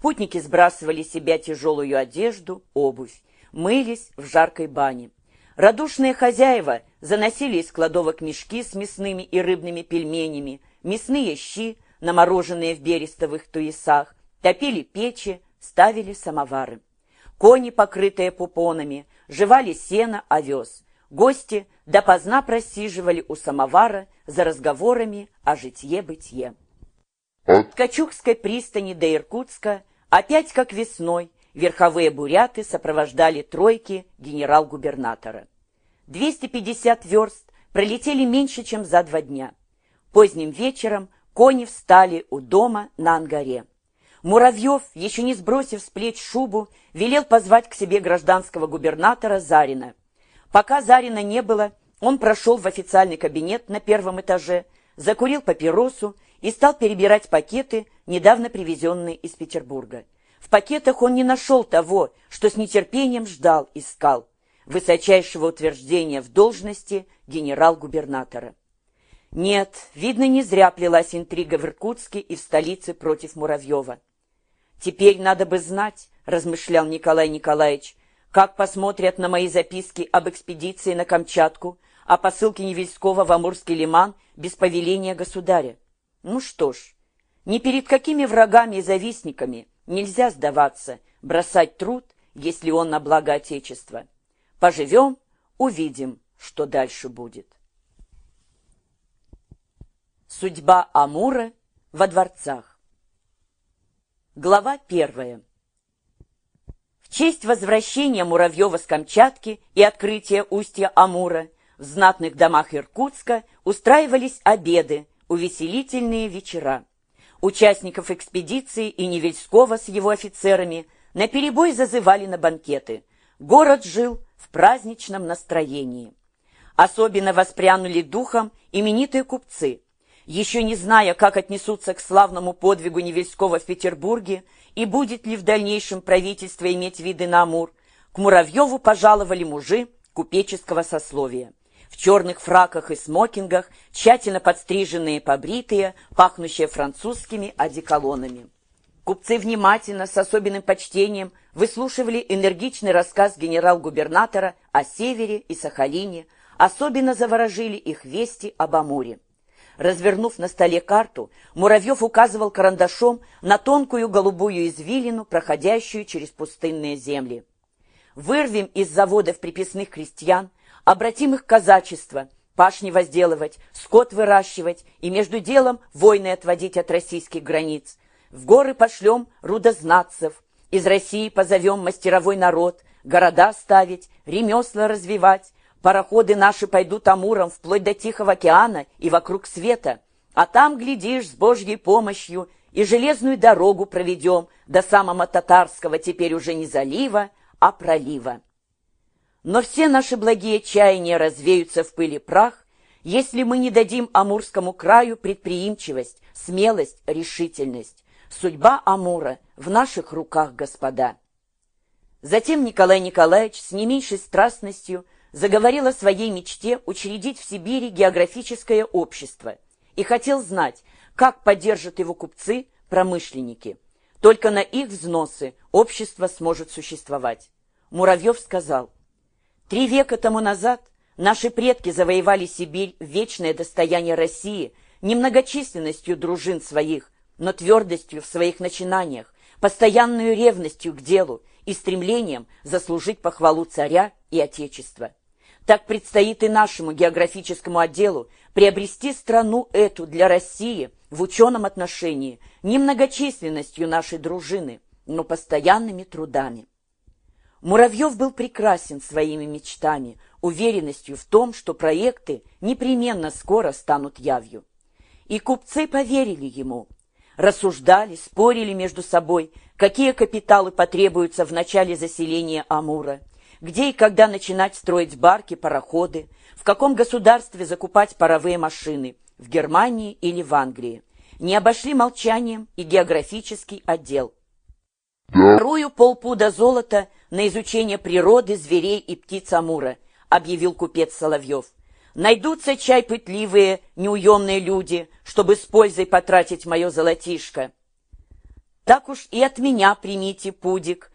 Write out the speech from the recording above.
Путники сбрасывали с себя тяжелую одежду, обувь, мылись в жаркой бане. Радушные хозяева заносили из кладовок мешки с мясными и рыбными пельменями, мясные щи, намороженные в берестовых туесах, топили печи, ставили самовары. Кони, покрытые пупонами, жевали сено, овес. Гости допоздна просиживали у самовара за разговорами о житье-бытие. От Качукской пристани до Иркутска опять как весной верховые буряты сопровождали тройки генерал-губернатора. 250 верст пролетели меньше, чем за два дня. Поздним вечером кони встали у дома на ангаре. Муравьев, еще не сбросив с плеч шубу, велел позвать к себе гражданского губернатора Зарина. Пока Зарина не было, он прошел в официальный кабинет на первом этаже, закурил папиросу и стал перебирать пакеты, недавно привезенные из Петербурга. В пакетах он не нашел того, что с нетерпением ждал, искал, высочайшего утверждения в должности генерал-губернатора. Нет, видно, не зря плелась интрига в Иркутске и в столице против Муравьева. «Теперь надо бы знать», — размышлял Николай Николаевич, «как посмотрят на мои записки об экспедиции на Камчатку, о посылке Невельского в Амурский лиман без повеления государя. Ну что ж, ни перед какими врагами и завистниками нельзя сдаваться, бросать труд, если он на благо Отечества. Поживем, увидим, что дальше будет. Судьба Амура во дворцах Глава первая В честь возвращения Муравьева с Камчатки и открытия устья Амура в знатных домах Иркутска устраивались обеды, увеселительные вечера. Участников экспедиции и Невельского с его офицерами наперебой зазывали на банкеты. Город жил в праздничном настроении. Особенно воспрянули духом именитые купцы. Еще не зная, как отнесутся к славному подвигу Невельского в Петербурге и будет ли в дальнейшем правительство иметь виды на Амур, к Муравьеву пожаловали мужи купеческого сословия в черных фраках и смокингах, тщательно подстриженные, побритые, пахнущие французскими одеколонами. Купцы внимательно, с особенным почтением, выслушивали энергичный рассказ генерал-губернатора о Севере и Сахалине, особенно заворожили их вести об Амуре. Развернув на столе карту, Муравьев указывал карандашом на тонкую голубую извилину, проходящую через пустынные земли. Вырвем из заводов приписных крестьян, обратим их казачество, пашни возделывать, скот выращивать и между делом войны отводить от российских границ. В горы пошлем рудознатцев, из России позовем мастеровой народ, города ставить, ремесла развивать, пароходы наши пойдут Амуром вплоть до Тихого океана и вокруг света, а там, глядишь, с Божьей помощью и железную дорогу проведем до самого татарского теперь уже не залива, а пролива. Но все наши благие чаяния развеются в пыли прах, если мы не дадим Амурскому краю предприимчивость, смелость, решительность. Судьба Амура в наших руках, господа. Затем Николай Николаевич с не меньшей страстностью заговорил о своей мечте учредить в Сибири географическое общество и хотел знать, как поддержат его купцы, промышленники. Только на их взносы общество сможет существовать. Муравьев сказал, Три века тому назад наши предки завоевали Сибирь вечное достояние России немногочисленностью дружин своих, но твердостью в своих начинаниях, постоянную ревностью к делу и стремлением заслужить похвалу царя и Отечества. Так предстоит и нашему географическому отделу приобрести страну эту для России в ученом отношении немногочисленностью нашей дружины, но постоянными трудами. Муравьев был прекрасен своими мечтами, уверенностью в том, что проекты непременно скоро станут явью. И купцы поверили ему. Рассуждали, спорили между собой, какие капиталы потребуются в начале заселения Амура, где и когда начинать строить барки, пароходы, в каком государстве закупать паровые машины, в Германии или в Англии. Не обошли молчанием и географический отдел. Вторую полпуда золота на изучение природы, зверей и птиц Амура, объявил купец Соловьев. Найдутся чай пытливые, неуемные люди, чтобы с пользой потратить мое золотишко. Так уж и от меня примите пудик,